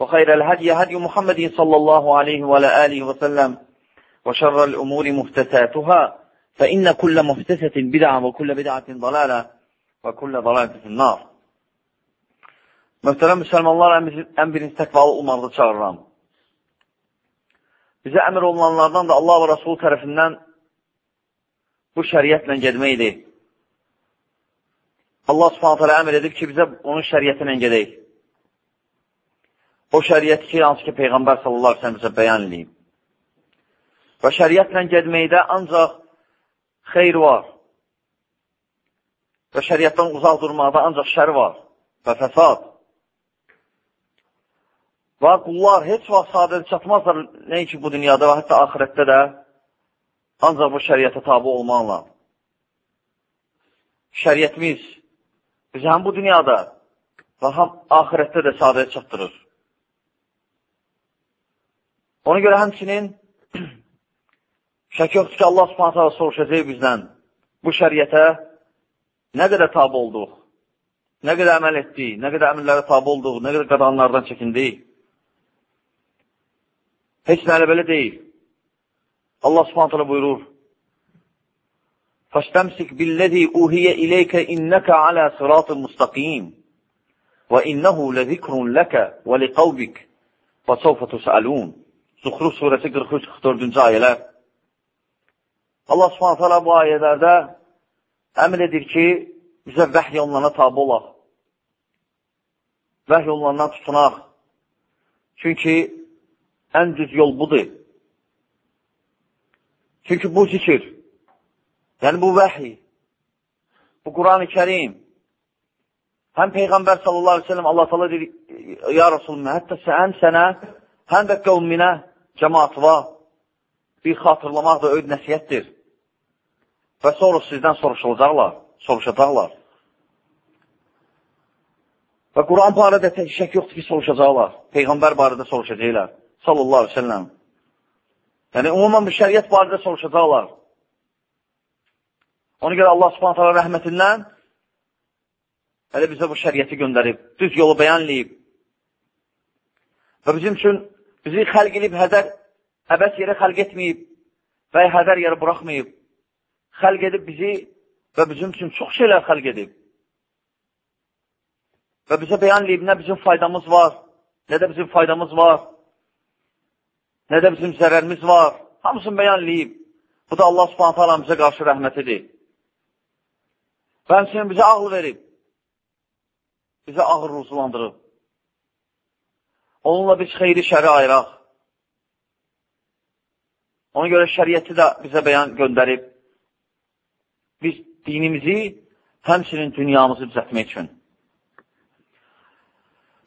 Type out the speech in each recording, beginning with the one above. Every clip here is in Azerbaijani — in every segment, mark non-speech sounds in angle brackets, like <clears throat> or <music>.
وخير الهدي هدي محمد صلى الله عليه وعلى آله وسلم وشر الأمور محدثاتها فإن كل محدثة بدعة وكل بدعة ضلالة وكل ضلالة في النار Möhtərəm müsəlmanlar, ən birinci təqvalı olmağı çağırıram. Bizə əmr olunanlardan da Allah və Rasul tərəfindən bu şəriətlə gedməkdir. Allah subhanətələ əmr edib ki, bizə onun şəriəti ilə gedək. O şəriət ki, hansı ki, Peyğəmbər sallallahu aleyhi bizə bəyan edeyim. Və şəriətlə gedməkdə ancaq xeyr var. Və şəriətdən uzaq durmaqda ancaq şər var və fəsad. Və qullar heç vaxt sadəcə çatmazlar, nəinki bu dünyada və hətta ahirətdə də ancaq bu şəriətə tabi olmaqla. Şəriətimiz bizi həm bu dünyada və həm ahirətdə də sadəcə çatdırır. Ona görə həmçinin şək yoxdur ki, Allah subhanətə soruşacaq bizdən bu şəriətə nə qədər tabi olduq, nə qədər əməl etdik, nə qədər əmrlərə tabi olduq, nə qədər qadanlardan çəkindik. Heç nə elə belə deyil. Allah subhanətələ buyurur, فَاشْتَمْسِكْ بِالَّذِي أُوهِيَ إِلَيْكَ إِنَّكَ عَلَى صِرَاطٍ مُسْتَقِيمٍ وَإِنَّهُ لَذِكْرٌ لَكَ وَلِقَوْبِكَ وَسَوْفَ تُسْأَلُونَ Zuxruf surəsi 43-44-cü ayələr. Allah subhanətələ bu ayələrdə əmr edir ki, bizə vəhy olunana tabi olaq. Vəhy olunandan tutunaq. Çünki ən düz yol budur. Çünki bu zikir, yəni bu vəhiy, bu Quran-ı Kerim, həm Peyğəmbər sallallahu aleyhi ve sellem Allah tala deyir, ya Rasulullah, hətta sən sənə, həm də qavminə, cəmaatva bir xatırlamaq da öyd nəsiyyətdir. Və sonra sizdən soruşulacaqlar, soruşacaqlar. Və Quran barədə tək şək yoxdur ki, soruşacaqlar. Peyğəmbər barədə soruşacaqlar sallallahu aleyhi ve sellem. Yəni, umumən bu şəriət barədə soruşacaqlar. Ona görə Allah subhanət hala rəhmətindən hələ bizə bu şəriəti göndərib, düz yolu bəyanlayıb. Və bizim üçün bizi xəlq edib hədər, əbəs yerə xəlq etməyib və hədər yerə buraxmayıb. Xəlq edib bizi və bizim üçün çox şeylər xəlq edib. Və bizə bəyanlayıb, nə bizim faydamız var, nə də bizim faydamız var nə də bizim zərərimiz var. Hamısını bəyanlayıb. Bu da Allah subhanətə alə bizə qarşı rəhmətidir. Və həmçinin bizə ağıl verib. Bizə ağır ruzulandırıb. Onunla biz xeyri şəri ayıraq. Ona görə şəriyyəti də bizə bəyan göndərib. Biz dinimizi, həmçinin dünyamızı düzətmək üçün.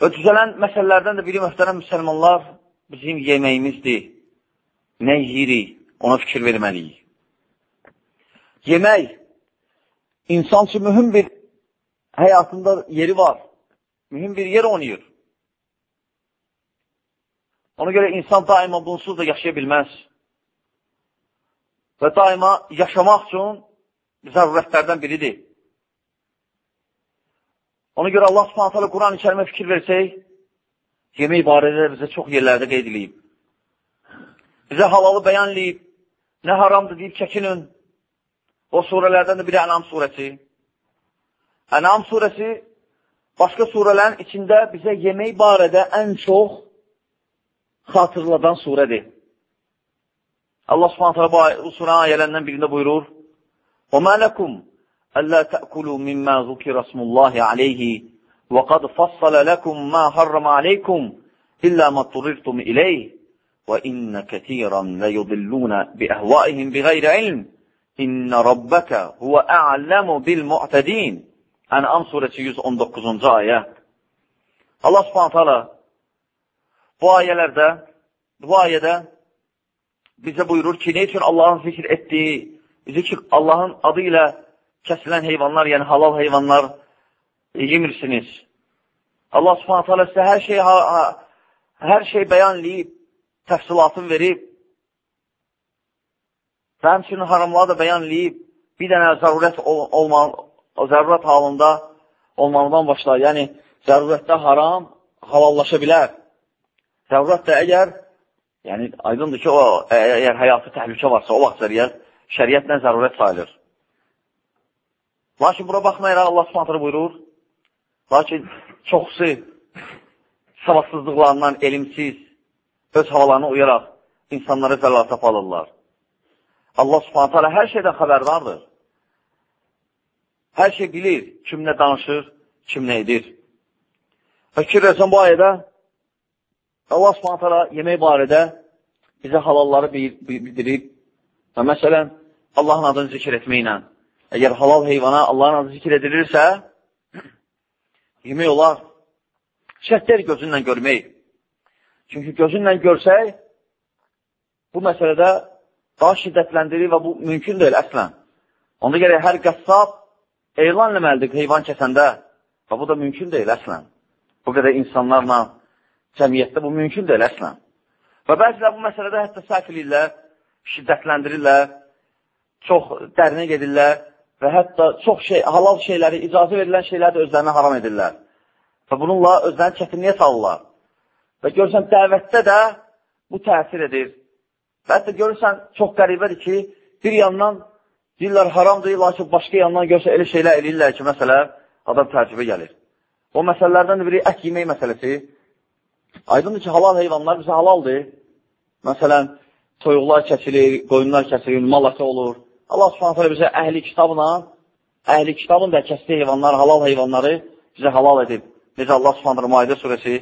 Və düzələn məsələlərdən də biri mühtərəm müsəlmanlar, bizim yeməyimizdir. Nə yeyirik, ona fikir verməliyik. Yemək, insan üçün mühüm bir həyatında yeri var. Mühüm bir yer oynayır. Ona görə insan daima bunsuz da yaşaya bilməz. Və daima yaşamaq üçün zərurətlərdən biridir. Ona görə Allah subhanətələ Quran-ı kərimə fikir versək, yemək barədə bizə çox yerlərdə qeyd edilib. Bizə halalı bəyanlayıb, nə haramdır deyib çəkinin. O surələrdən də biri Ənam surəsi. Ənam surəsi başqa surələrin içində bizə yemək barədə ən çox xatırladan surədir. Allah subhanətə bu surə ayələrindən birində buyurur, وَمَا لَكُمْ أَلَّا تَأْكُلُوا مِمَّا ذُكِرَ اسْمُ اللَّهِ عَلَيْهِ وَقَدْ فَصَّلَ لَكُمْ مَا حَرَّمَ عَلَيْكُمْ إِلَّا مَا اضْطُرِرْتُمْ إِلَيْهِ وَإِنَّ كَثِيرًا لَيُضِلُّونَ بِأَهْوَائِهِمْ بِغَيْرِ عِلْمٍ إِنَّ رَبَّكَ هُوَ أَعْلَمُ بِالْمُعْتَدِينَ Ən'am surəsi 119-cu ayə. Allah subhanət hala bu ayələrdə, bu ayədə bizə buyurur ki, ne üçün Allahın zikr etdiyi, zikr Allahın adı ilə kəsilən heyvanlar, yəni halal heyvanlar yemirsiniz. Allah subhanət hala sizə hər şey, hər şey bəyanlayıb, təfsilatını verib və həmçinin haramları da bəyanlayıb, bir dənə zərurət, olma, zərurət halında olmağından başlar. Yəni, zərurətdə haram halallaşa bilər. Zərurət də əgər, yəni aydındır ki, o, əgər həyatı təhlükə varsa, o vaxt zəriyyət, şəriyyətlə zərurət sayılır. Lakin bura baxmayaraq Allah subhanətlə buyurur, lakin çoxsu savadsızlıqlarından elimsiz, öz havalarına uyaraq insanları zəlala tapalırlar. Allah subhanətlə hər şeydən xəbərdardır. Hər şey bilir, kim nə danışır, kim nə edir. Fikirləsən bu ayədə Allah subhanətələ yemək barədə bizə halalları bildirib və məsələn, Allahın adını zikr etməklə, əgər halal heyvana Allahın adı zikr edilirsə, yemək olar. Şərtlər gözünlə görmək. Çünki gözünlə görsək, bu məsələdə daha şiddətləndirir və bu mümkün deyil əslən. Onda gərək hər qəssab elan eləməlidir heyvan kəsəndə və bu da mümkün deyil əslən. Bu qədər insanlarla cəmiyyətdə bu mümkün deyil əslən. Və bəzilər bu məsələdə hətta səhv edirlər, şiddətləndirirlər, çox dərinə gedirlər və hətta çox şey, halal şeyləri, icazə verilən şeyləri də özlərinə haram edirlər. Və bununla özlərini çətinliyə salırlar. Və görürsən, dəvətdə də bu təsir edir. Və hətta görürsən, çox qəribədir ki, bir yandan deyirlər haramdır, lakin başqa yandan görsə elə şeylər eləyirlər ki, məsələ, adam tərcübə gəlir. O məsələlərdən biri ət yemək məsələsi. Aydındır ki, halal heyvanlar bizə halaldır. Məsələn, toyuqlar kəsilir, qoyunlar kəsilir, mal ətə olur. Allah subhanətə bizə əhli kitabla, əhli kitabın da kəsdiyi heyvanlar, halal heyvanları bizə halal edib. Necə Allah subhanətə Maidə surəsi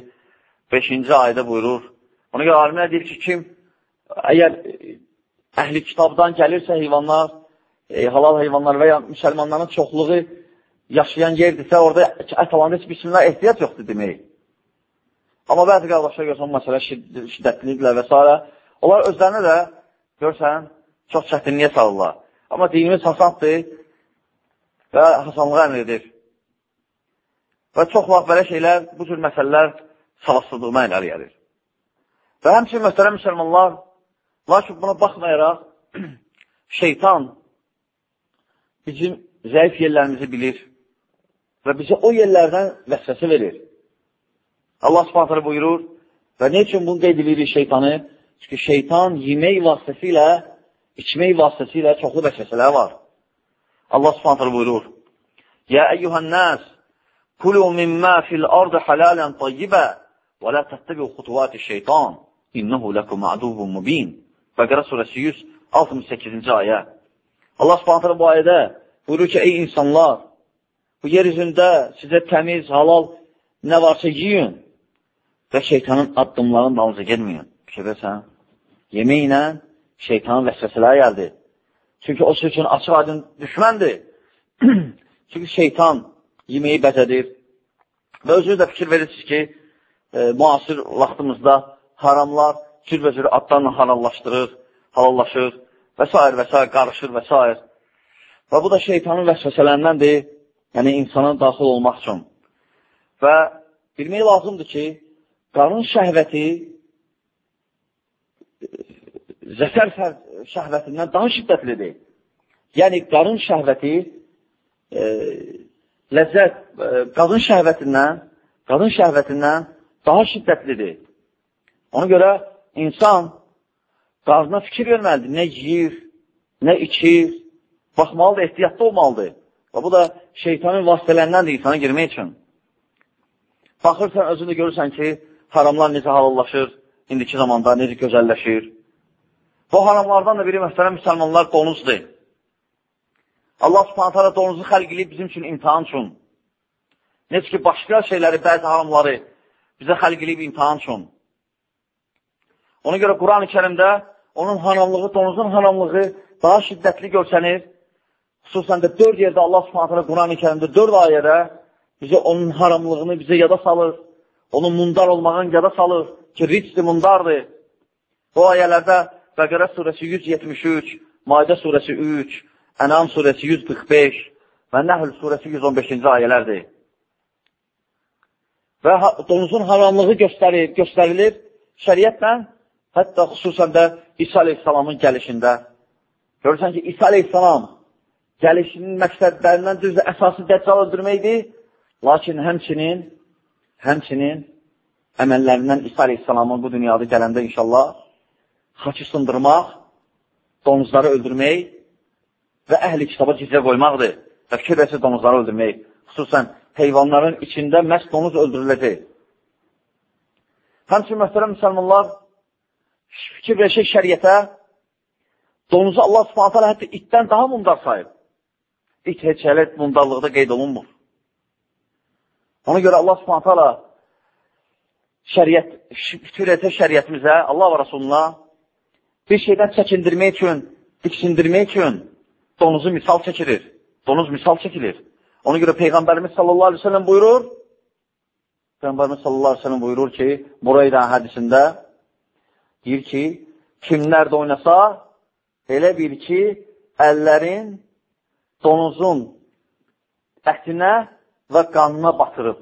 5-ci ayda buyurur. Ona görə alimlər deyir ki, kim əgər əhli kitabdan gəlirsə heyvanlar, e, halal heyvanlar və ya müsəlmanların çoxluğu yaşayan yerdirsə, orada ət alanda heç bismillah ehtiyac yoxdur demək. Amma bəzi qardaşlar görsən, məsələ şiddətlidirlər və s. Onlar özlərinə də, görsən, çox çətinliyə salırlar. Amma dinimiz hasandır və hasanlığa əmr edir. Və çox vaxt belə şeylər, bu cür məsələlər savadsızlığına iləri gəlir. Və həmçin, məsələ müsəlmanlar, lakin buna baxmayaraq, <clears throat> şeytan bizim zəif yerlərimizi bilir və bizə o yerlərdən vəsvəsə verir. Allah subhanətlə buyurur və ne üçün bunu qeyd edirik şeytanı? Çünki şeytan yemək vasitəsilə, içmək vasitəsilə çoxlu vəsvəsələr var. Allah subhanətlə buyurur Yə əyyuhən nəs Kulu mimmə fil ardı halalən tayyibə və lə təttəbi xutuvati şeytan innəhu ləkum əduvun mubin Bəqərə surəsi 168-ci ayə Allah subhanətlə bu ayədə buyurur ki, ey insanlar, bu yer üzündə sizə təmiz, halal nə varsa yiyin və şeytanın addımlarının dalınca gelməyin. Fikirləsən, yeməklə şeytanın vəsvəsələri gəldi. Çünki o sizin üçün açıq aydın düşməndir. <clears throat> Çünki şeytan yeməyi bəzədir. Və özünüz də fikir verirsiniz ki, e, müasir vaxtımızda haramlar cürbəcür adlarla halallaşdırır, halallaşır və s. və s. qarışır və s. Və bu da şeytanın vəsvəsələndəndir, yəni insana daxil olmaq üçün. Və bilmək lazımdır ki, qarın şəhvəti zəkər şəhvətindən daha şiddətlidir. Yəni, qarın şəhvəti e, ləzzət, e, qadın şəhvətindən qadın şəhvətindən daha şiddətlidir. Ona görə insan qarına fikir verməlidir. Nə yiyir, nə içir, baxmalıdır, ehtiyatlı olmalıdır. Və bu da şeytanın vasitələrindən də insana girmək üçün. Baxırsan, özünü görürsən ki, haramlar necə halallaşır, indiki zamanda necə gözəlləşir. Bu haramlardan da biri məsələn müsəlmanlar donuzdur. Allah subhanət hələ donuzu xəlq edib bizim üçün imtihan üçün. Necə ki, başqa şeyləri, bəzi haramları bizə xəlq edib imtihan üçün. Ona görə Quran-ı kərimdə onun haramlığı, donuzun haramlığı daha şiddətli görsənir. Xüsusən də dörd yerdə Allah subhanətlə Quran-ı kərimdə dörd ayədə bizə onun haramlığını bizə yada salır. Onun mundar olmağını yada salır ki, riçdir, mundardır. Bu ayələrdə Bəqərə surəsi 173, Maidə surəsi 3, Ənam surəsi 145 və Nəhl surəsi 115-ci ayələrdir. Və donuzun haramlığı göstərir, göstərilir şəriətlə, hətta xüsusən də İsa aleyhissalamın gəlişində. Görürsən ki, İsa aleyhissalam gəlişinin məqsədlərindən düzdür, əsası dəccal öldürməkdir, lakin həmçinin, həmçinin əməllərindən İsa aleyhissalamın bu dünyada gələndə inşallah xaçı sındırmaq, donuzları öldürmək və əhli kitaba gizlə qoymaqdır və fikir versə donuzları öldürmək. Xüsusən heyvanların içində məhz donuz öldürüləcək. Həmçin, məsələn, müsəlmanlar fikir verəcək şəriətə donuzu Allah subhanət hələ hətta itdən daha mundar sayıb. İt heç hələ mundarlıqda qeyd olunmur. Ona görə Allah subhanət hələ şəriət, verəcək şəriətimizə, Allah və Rasuluna bir şeydən çəkindirmək üçün, diksindirmək üçün donuzu misal çəkilir. Donuz misal çəkilir. Ona görə Peyğəmbərimiz sallallahu aleyhi ve sellem buyurur, Peyğəmbərimiz sallallahu aleyhi ve sellem buyurur ki, Burayda hədisində deyir ki, kimlər də oynasa, elə bil ki, əllərin donuzun ətinə və qanına batırıb.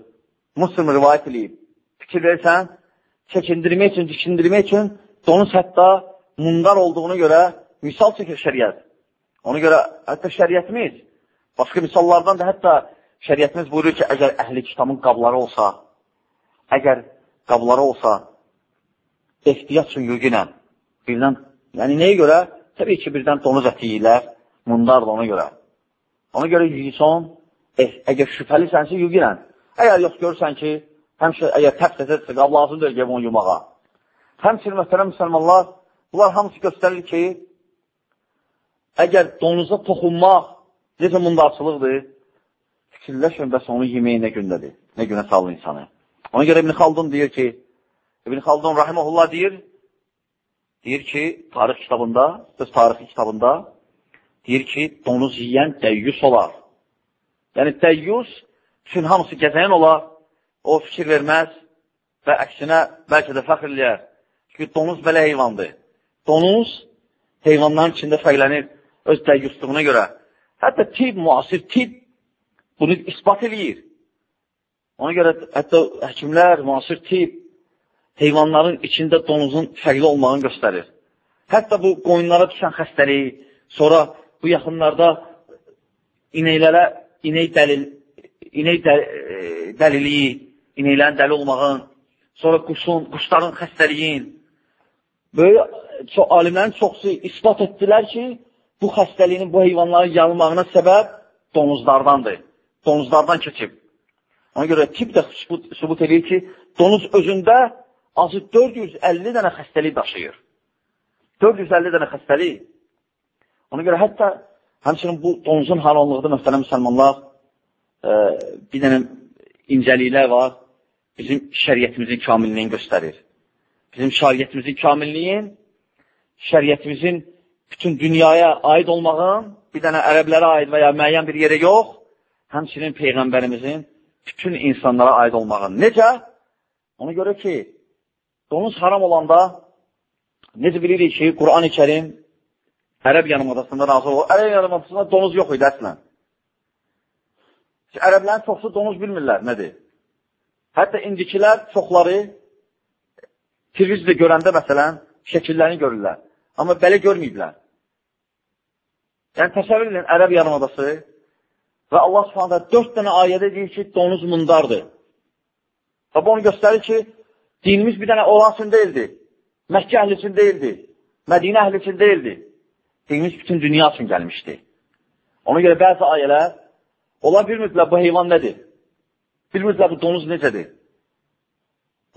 Muslim rivayət edib. Fikir versən, çəkindirmək üçün, dikindirmək üçün donuz hətta mundar olduğunu görə misal çəkir şəriət. Ona görə hətta şəriətimiz, başqa misallardan da hətta şəriətimiz buyurur ki, əgər əhli kitabın qabları olsa, əgər qabları olsa, ehtiyat üçün yüqinə, birdən, yəni nəyə görə? Təbii ki, birdən donuz əti yiyilər, mundar da ona görə. Ona görə yiyison, eh, əgər şübhəlisənsə yüqinən. Əgər yox görürsən ki, həmşə, əgər tərs etədirsə, qab lazımdır ki, onu yumağa. Həmçinin məsələn, müsəlmanlar, bunlar hamısı göstərir ki, Əgər donuza toxunmaq necə mundarçılıqdır, fikirləşmə bəs onu yeməyi nə gündədir, nə günə salır insanı. Ona görə İbn Xaldun deyir ki, İbn Xaldun rahiməhullah deyir, deyir ki, tarix kitabında, öz tarixi kitabında, deyir ki, donuz yiyən dəyyus olar. Yəni, dəyyus üçün hamısı gəzəyən olar, o fikir verməz və əksinə bəlkə də fəxr eləyər. Çünki donuz belə heyvandır. Donuz heyvanların içində fərqlənir öz dəyyusluğuna görə. Hətta tib, müasir tib bunu ispat edir. Ona görə hətta həkimlər, müasir tib heyvanların içində donuzun fərqli olmağını göstərir. Hətta bu qoyunlara düşən xəstəlik, sonra bu yaxınlarda inəklərə inək dəlil, inək dəl, dəliliyi, inəklərin dəli olmağın, sonra quşun, quşların xəstəliyin, böyle çox, alimlərin çoxsu ispat etdilər ki, bu xəstəliyin, bu heyvanların yanılmağına səbəb donuzlardandır. Donuzlardan keçib. Ona görə tip də sübut, sübut edir ki, donuz özündə azı 450 dənə xəstəlik daşıyır. 450 dənə xəstəlik. Ona görə hətta həmçinin bu donuzun haramlıqda məsələn müsəlmanlar e, bir dənə incəliklər var. Bizim şəriyyətimizin kamilliyini göstərir. Bizim şəriyyətimizin kamilliyin, şəriyyətimizin bütün dünyaya aid olmağın, bir dənə ərəblərə aid və ya müəyyən bir yerə yox, həmçinin Peyğəmbərimizin bütün insanlara aid olmağın. Necə? Ona görə ki, donuz haram olanda necə bilirik ki, Quran-ı kərim ərəb yarımadasında razı olur. Ərəb yarımadasında donuz yox idi əslən. Ərəblərin çoxsu donuz bilmirlər, nədir? Hətta indikilər çoxları televizdə görəndə, məsələn, şəkillərini görürlər. Amma belə görməyiblər. Yəni, təsəvvür edin, ərəb yarımadası və Allah subhanədə dörd dənə ayədə deyir ki, donuz mundardır. Və bu onu göstərir ki, dinimiz bir dənə olan üçün deyildi, Məkkə əhli üçün deyildi, Mədinə əhli üçün deyildi. Dinimiz bütün dünya üçün gəlmişdi. Ona görə bəzi ayələr, onlar bilmirdilər bu heyvan nədir? Bilmirdilər bu donuz necədir?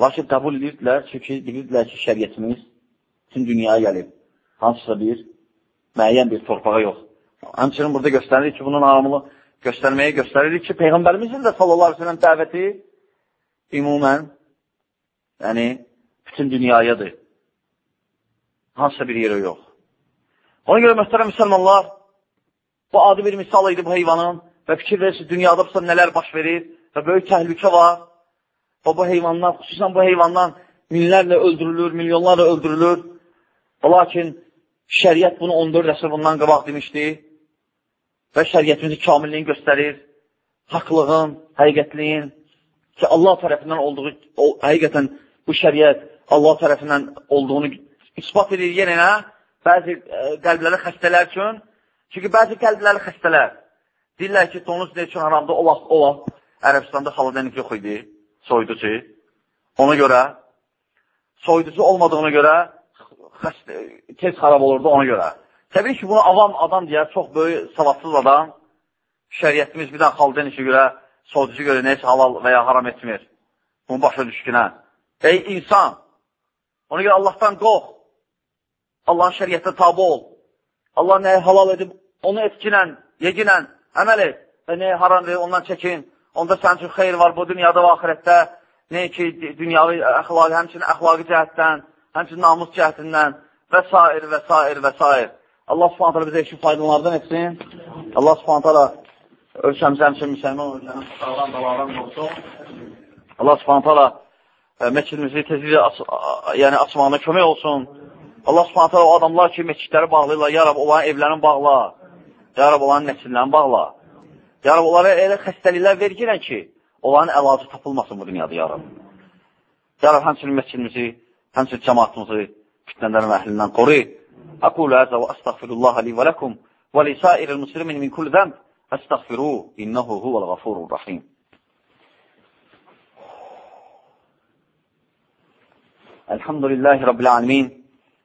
Lakin qəbul edirdilər, çünki bilirdilər ki, şəriyyətimiz bütün dünyaya gəlib. Hansısa bir müəyyən bir torpağa yox. Həmçinin burada göstərilir ki, bunun anlamını göstərməyə göstərilir ki, Peyğəmbərimizin də sallallahu aleyhi ve sellem dəvəti ümumən, yəni, bütün dünyayadır. Hansısa bir yerə yox. Ona görə mühtərəm müsəlmanlar, bu adi bir misal idi bu heyvanın və fikir verirsiniz, dünyada bu nələr baş verir və böyük təhlükə var. Və bu heyvanlar, xüsusən bu heyvanlar minlərlə öldürülür, milyonlarla öldürülür. Və lakin şəriət bunu 14 əsr bundan qabaq demişdi və şəriyyətimizi kamilliyin göstərir, haqlığın, həqiqətliyin ki, Allah tərəfindən olduğu, o, həqiqətən bu şəriyyət Allah tərəfindən olduğunu ispat edir yenə bəzi qəlbləri xəstələr üçün. Çünki bəzi qəlbləri xəstələr deyirlər ki, donuz nə üçün haramda o vaxt, o vaxt Ərəbistanda xaladenik yox idi, soyuducu. Ona görə, soyuducu olmadığına görə xəstə, tez xarab olurdu ona görə. Təbii ki, bunu avam adam deyər, çox böyük savadsız adam, şəriyyətimiz bir dənə xalqdan işə görə, soğuducu görə neysə halal və ya haram etmir. Bunu başa düşkünə. Ey insan, ona görə Allahdan qox, Allahın şəriyyətə tabi ol. Allah nəyi halal edib, onu etkinən, yeginən, əməl et və nəyi haram edib, ondan çəkin. Onda sənin üçün xeyr var bu dünyada və axirətdə. Nəyə ki, dünyavi əxlaqı, həmçinin əxlaqı cəhətdən, həmçinin namus cəhətindən və s. və s. və s. Allah subhanət hala bizə eşit faydalardan etsin. Allah subhanət hala ölkəmizə həmçin müsəlman ölkənin sağlam dalaran olsun. Allah subhanət hala e, məscidimizi tezliklə yəni açmağına kömək olsun. Allah subhanətə o adamlar ki, meçidləri bağlayırlar, yarab onların evlərini bağla, yarab onların nəsillərini bağla, yarab onlara elə xəstəliklər vergirən ki, onların əlacı tapılmasın bu dünyada, yarab. Yarab həmçinin meçidimizi, həmçinin cəmatımızı fitnələrin əhlindən qoru. Aqulu əzə və əstəğfirullah li və ləkum və lisairil muslimin min kul zəmb əstəğfiru innəhu huvəl ğafurur rahim. Elhamdülillahi Rabbil alemin.